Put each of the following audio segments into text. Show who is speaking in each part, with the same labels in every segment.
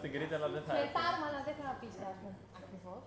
Speaker 1: στην Κρήτη,
Speaker 2: αλλά δεν θα
Speaker 3: έρθεις. Σε πεις. Ακριβώς.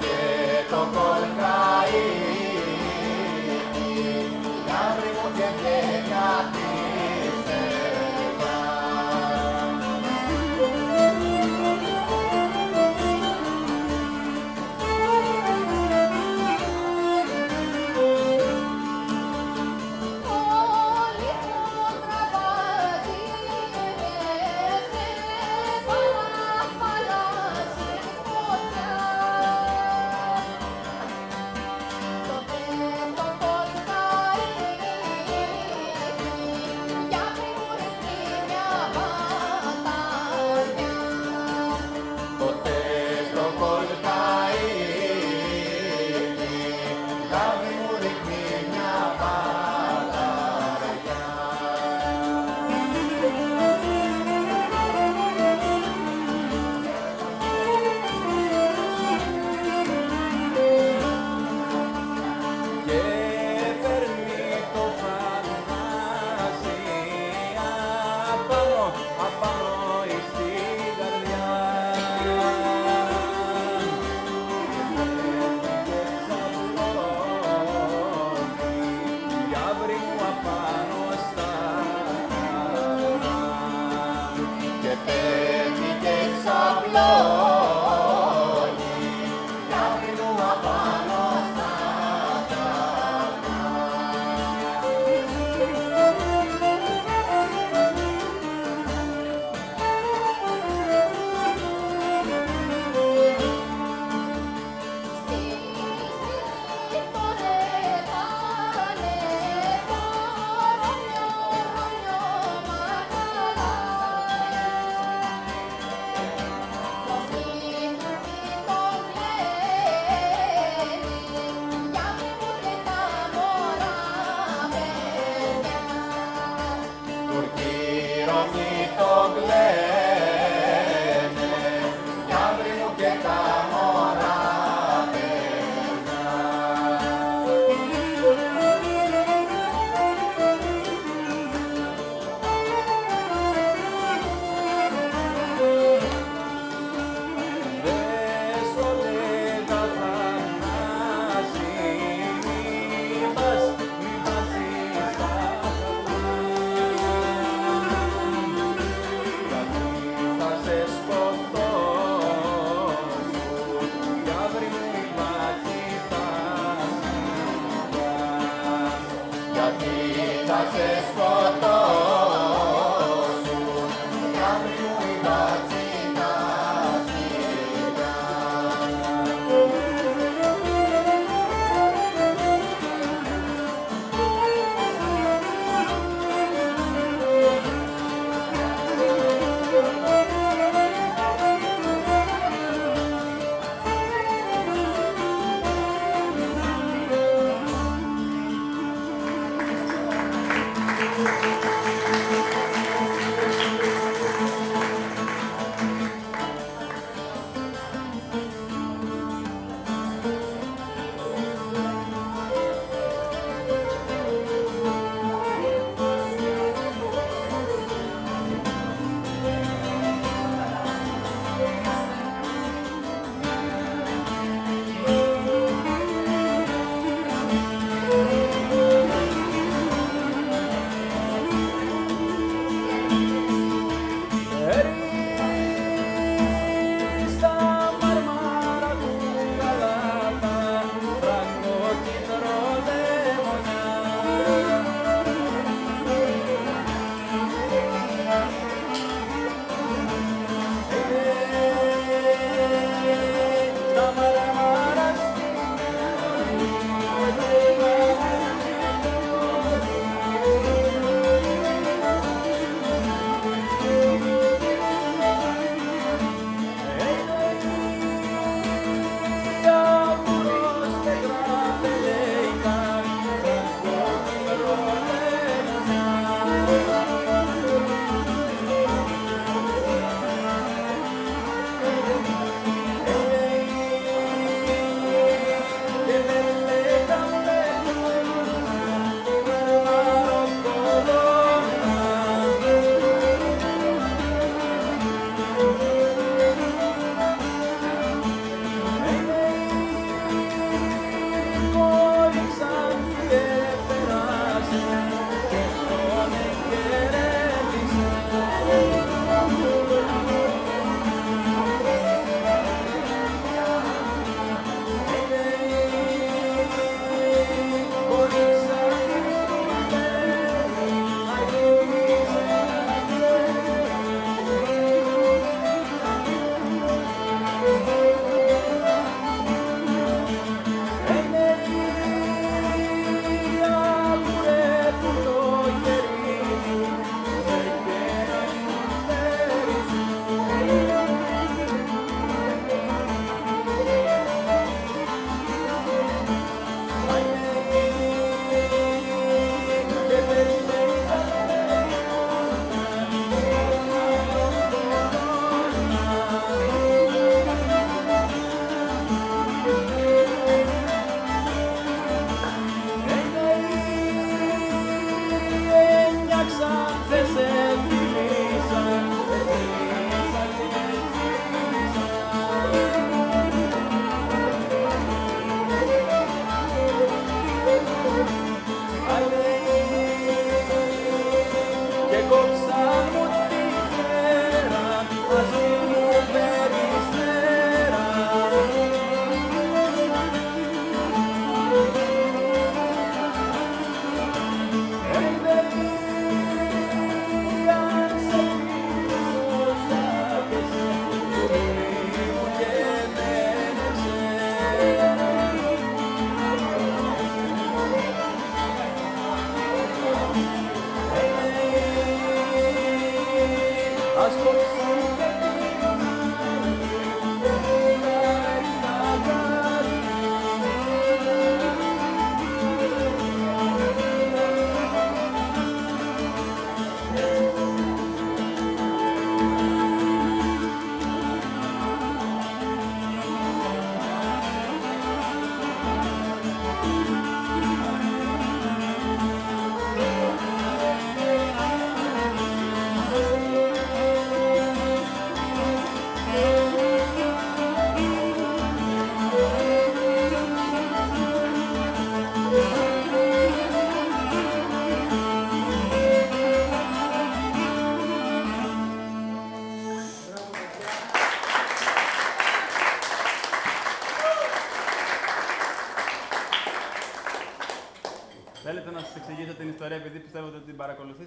Speaker 3: και το κορκαί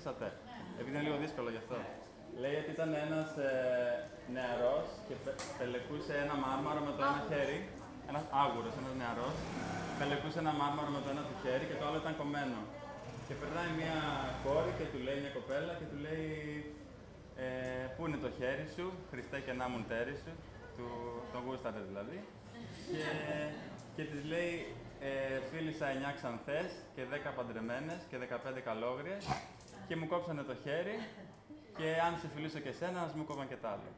Speaker 3: την
Speaker 2: παρακολουθήσατε. Επειδή είναι λίγο δύσκολο γι' αυτό. Λέει ότι ήταν ένας ε, νεαρός και πε- πελεκούσε ένα μάρμαρο με το ένα χέρι. Ένας άγουρος, ένας νεαρός. Πελεκούσε ένα μάρμαρο με το ένα του χέρι και το άλλο ήταν κομμένο. Και περνάει μια κόρη και του λέει μια κοπέλα και του λέει ε, Πού είναι το χέρι σου, Χριστέ και να μου τέρι σου, του, τον γούσταρε δηλαδή. Και, και της λέει ε, φίλησα 9 ξανθές και 10 παντρεμένες και 15 καλόγριες και μου κόψανε το χέρι και αν σε φιλήσω και εσένα, ας μου κόβαν και τα άλλο.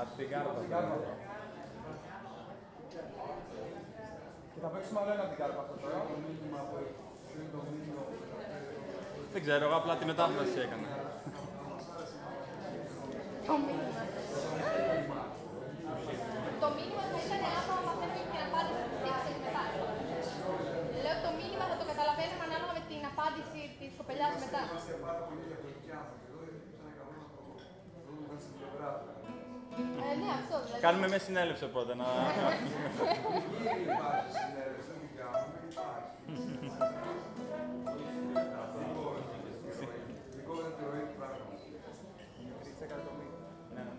Speaker 2: Από την κάρτα.
Speaker 4: Και θα παίξουμε άλλο ένα την κάρτα αυτό τώρα.
Speaker 2: Δεν ξέρω, εγώ απλά τη μετάφραση έκανα.
Speaker 3: Το μήνυμα. Το μήνυμα θα ήταν άμα μαθαίνουμε την απάντηση της τύχης μετά. Λέω το μήνυμα θα το καταλαβαίνουμε ανάλογα με την απάντηση της κοπελιάς μετά.
Speaker 4: Είμαστε πάρα πολύ διαφορετικοί άνθρωποι. Εδώ δεν ήταν καλό να το δούμε στην πλευρά του.
Speaker 3: Ε, ναι, αυτό δηλαδή.
Speaker 2: Κάνουμε με συνέλευση οπότε να...
Speaker 4: Ήδη υπάρχει συνέλευση, δεν την κάνουμε, υπάρχει. Δικό δεν θεωρεί πράγμα.
Speaker 2: Ναι, ναι.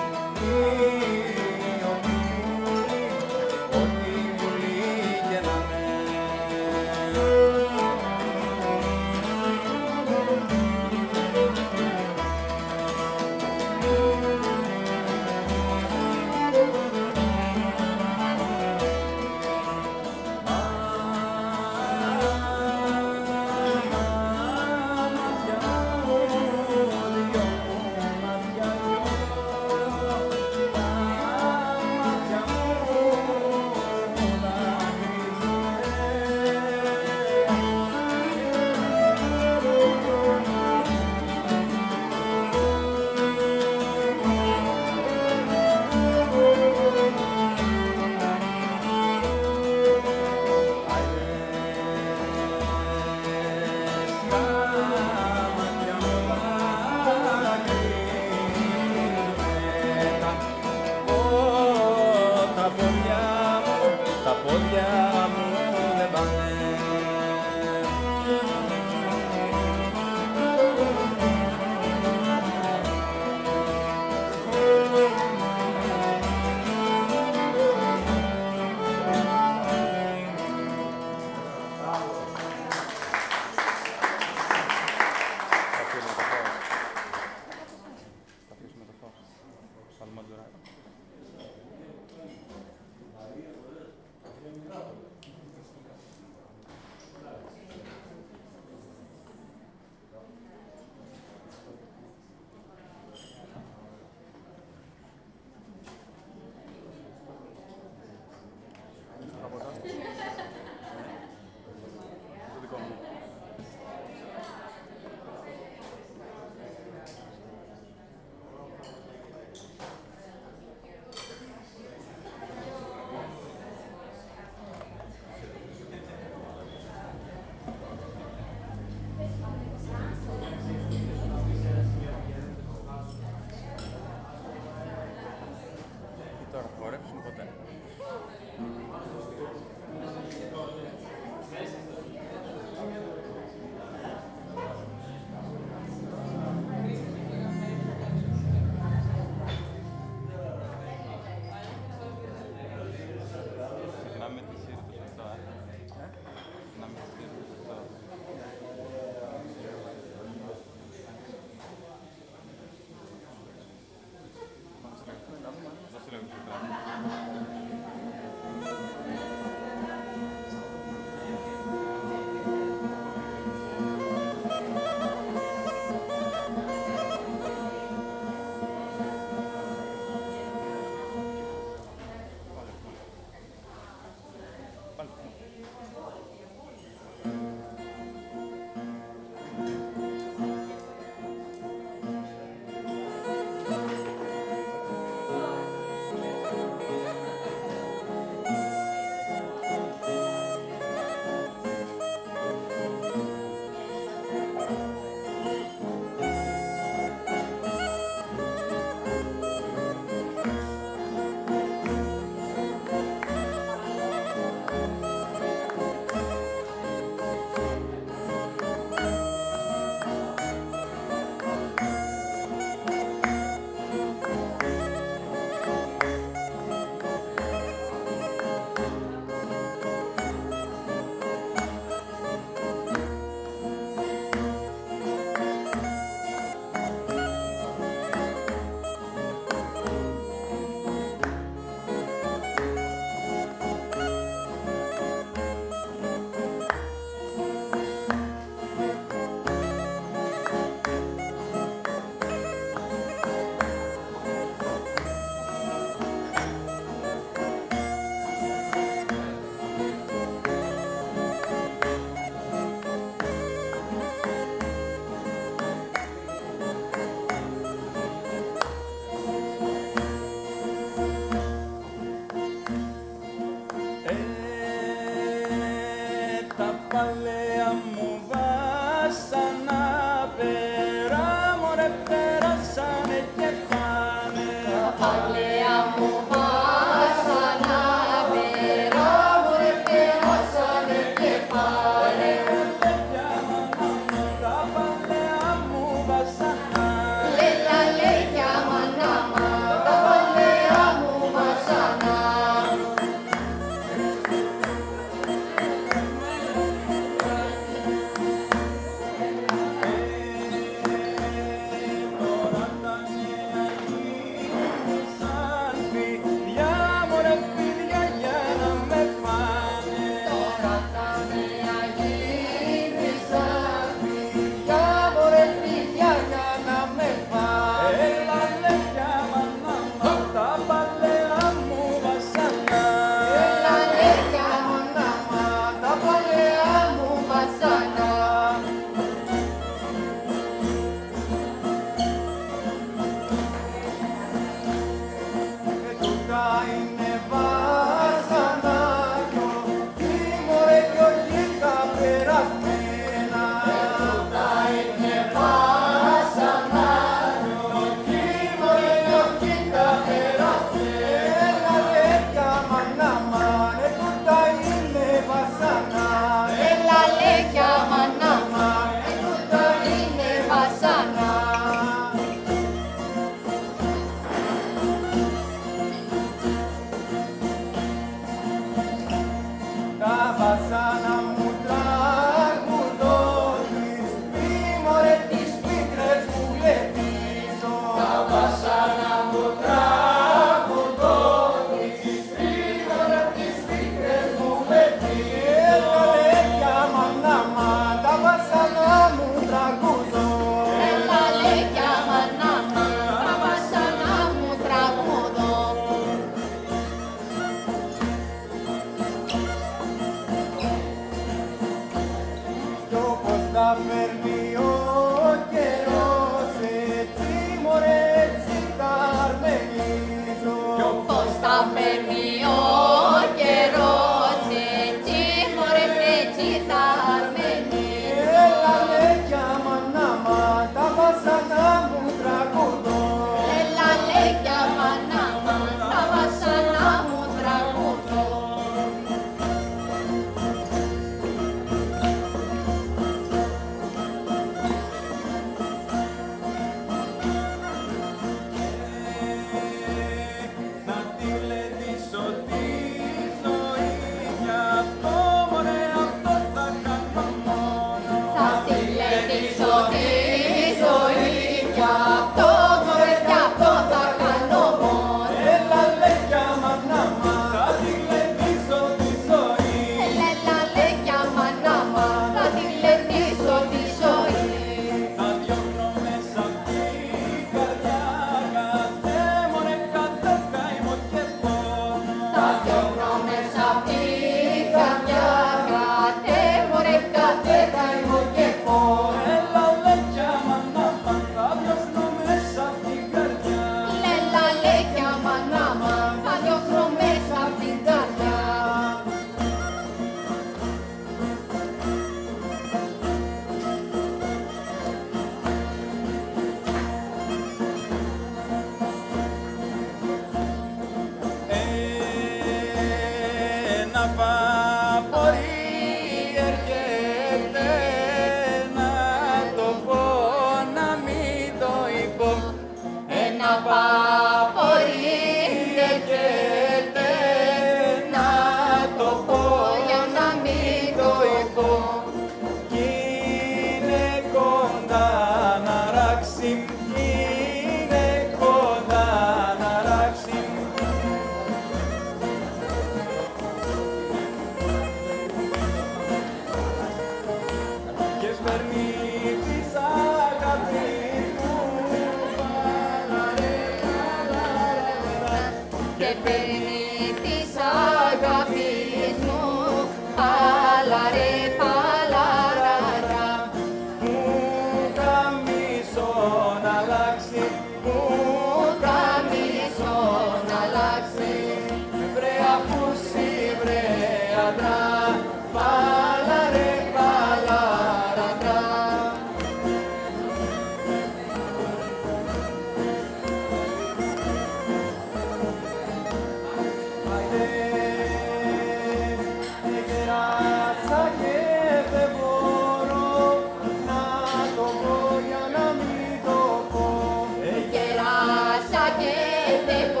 Speaker 2: Δεν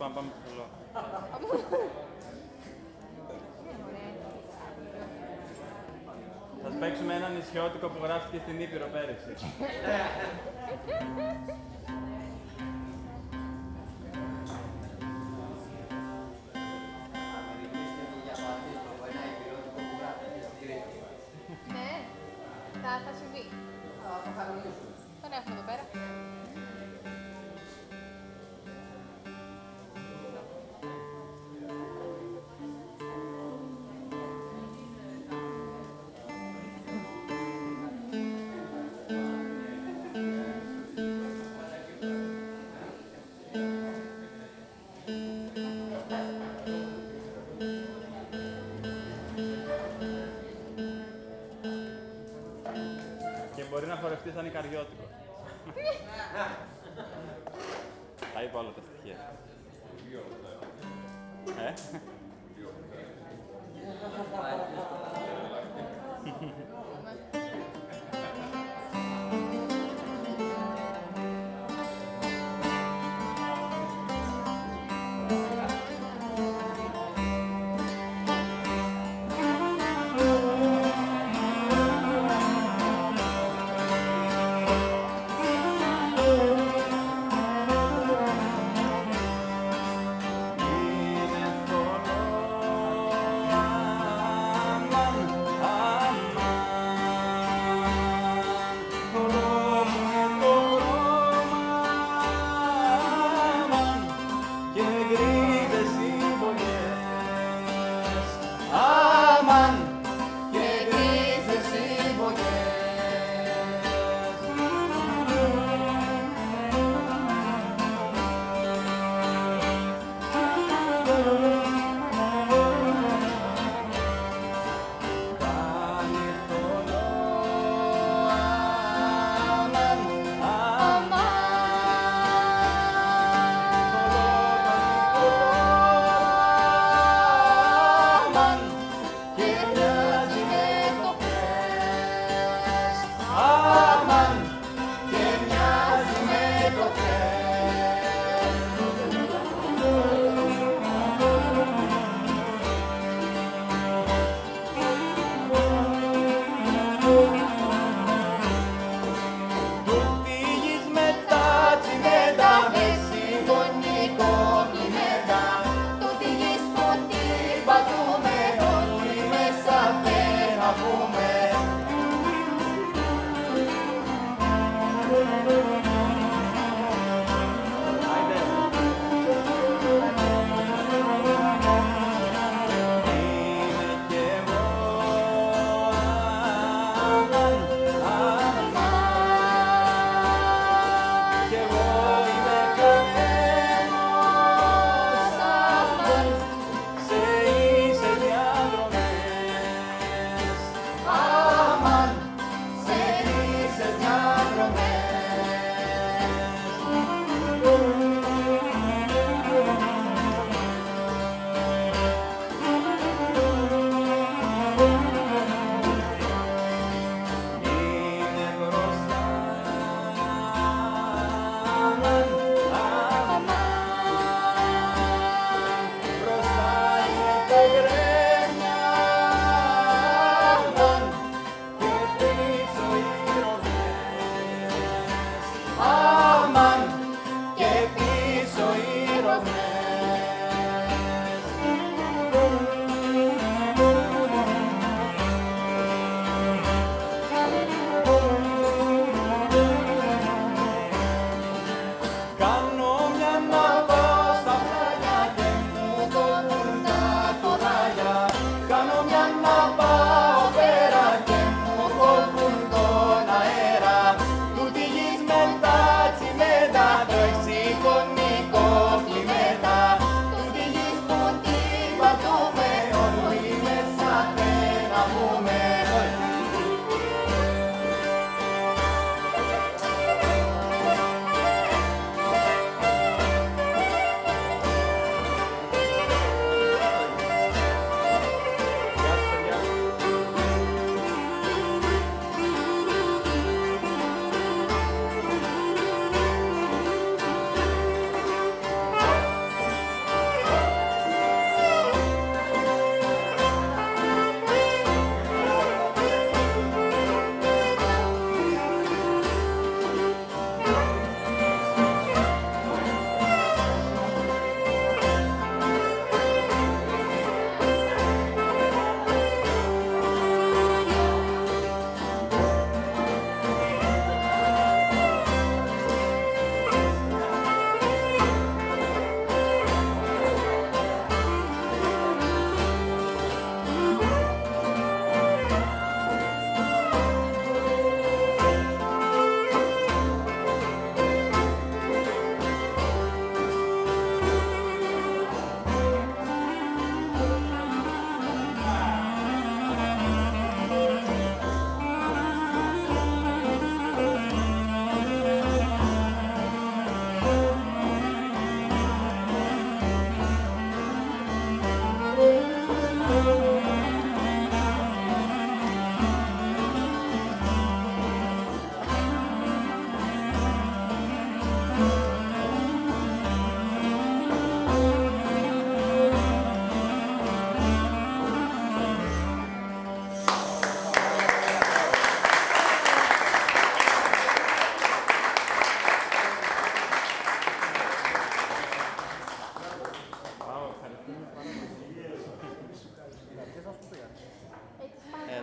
Speaker 2: πάμε, πάμε
Speaker 3: ψηλό.
Speaker 2: Θα παίξουμε ένα νησιώτικο που γράφτηκε στην Ήπειρο πέρυσι.
Speaker 3: Ναι.
Speaker 2: Δανικαριώτη.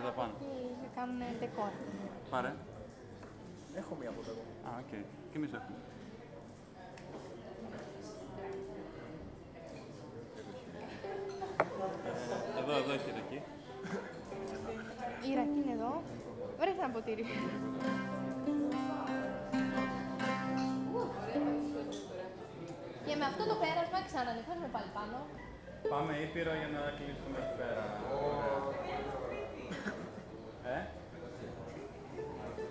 Speaker 2: τα πάνω.
Speaker 3: Γιατί κάνουν δεκόρ.
Speaker 2: Πάρε.
Speaker 4: Έχω μία από εδώ.
Speaker 2: Α, OK. Okay. Και εμείς έχουμε. Ε, εδώ, εδώ έχει ρακί.
Speaker 3: Η ρακί είναι εδώ. Βρες ένα ποτήρι. Και με αυτό το πέρασμα με πάλι πάνω.
Speaker 2: Πάμε Ήπειρο για να κλείσουμε εκεί πέρα. He?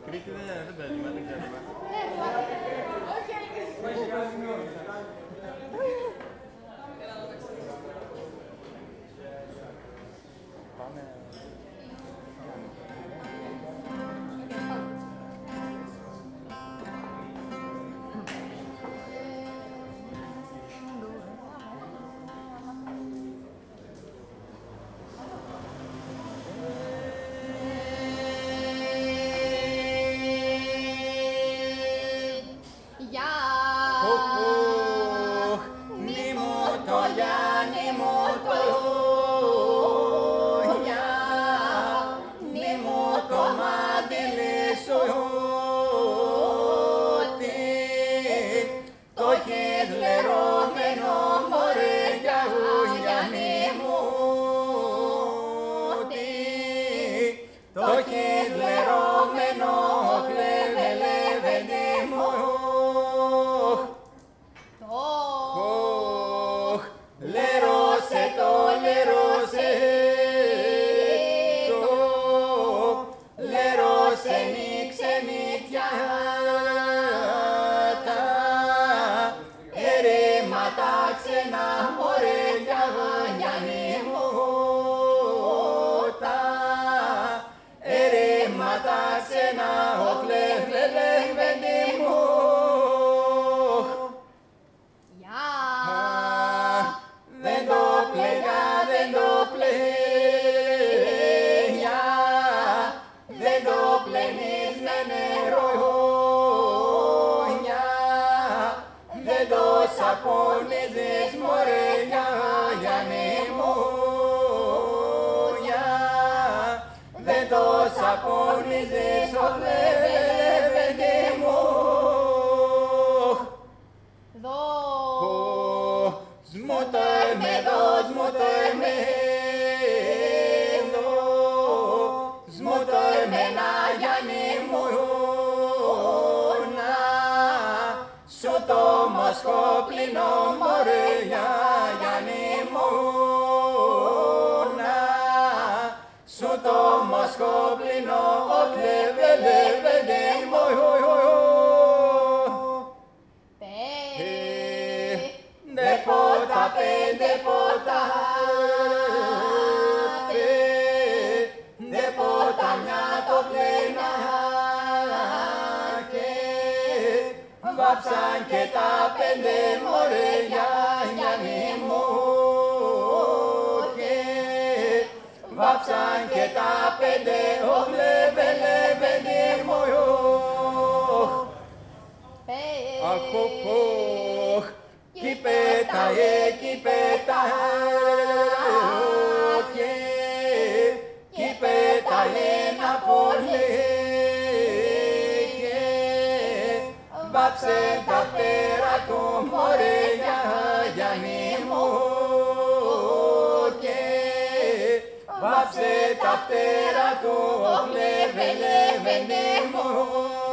Speaker 2: Krekide nerede benim? Ben de geldim. Amen. Βάψαν και τα πέντε μωρέ για Γιάννη μου και βάψαν και τα πέντε όχλε βελε βελε μου
Speaker 3: Πε.
Speaker 2: Αχ, οχ, οχ, κι πέταγε, κι βάψε τα φτερά του μωρέ για Γιάννη μου και βάψε τα φτερά του, οχ, λεβε, λεβε, ναι μου.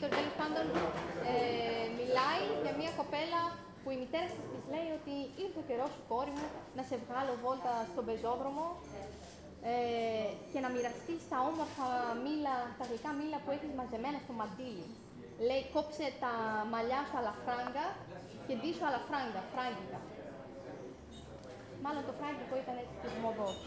Speaker 3: Το Βίτορ τέλο πάντων ε, μιλάει για μια κοπέλα που η μητέρα της της λέει ότι ήρθε ο καιρός σου κόρη μου να σε βγάλω βόλτα στον πεζόδρομο ε, και να μοιραστείς τα όμορφα μήλα, τα γλυκά μήλα που έχεις μαζεμένα στο μαντίλι. Λέει κόψε τα μαλλιά σου αλαφράγκα και ντύσου αλαφράγκα, φράγκικα. Μάλλον το φράγκικο ήταν έτσι και μοδό.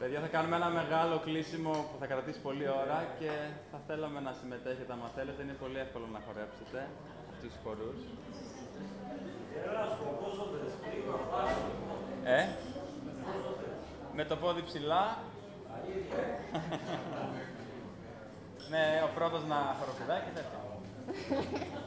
Speaker 2: Παιδιά, θα κάνουμε ένα μεγάλο κλείσιμο που θα κρατήσει πολλή ώρα και θα θέλαμε να συμμετέχετε άμα θέλετε. Είναι πολύ εύκολο να χορέψετε αυτούς τους χορούς. Ε, με το πόδι ψηλά. ναι, ο πρώτος να χοροπηδάει και τέτοια.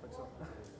Speaker 4: Kapag so.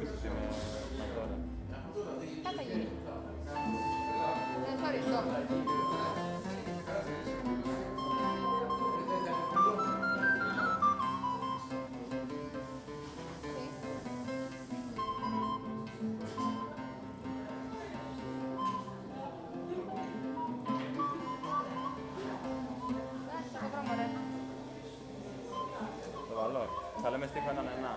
Speaker 4: questo insieme a Clara.
Speaker 3: Tata Yuri. Eh, sorry,
Speaker 2: no. Vallahi.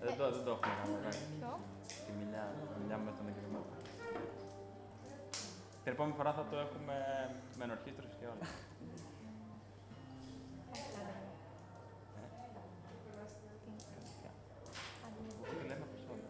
Speaker 2: Ε, δεν, το, δεν το έχουμε κάνει. εντάξει.
Speaker 3: Ποιο?
Speaker 2: Τη μιλιά, τη μιλιά με τον εγκριμένο. Την επόμενη φορά θα το έχουμε με ενορχήστρωση και όλα. Τι λέμε από όλα.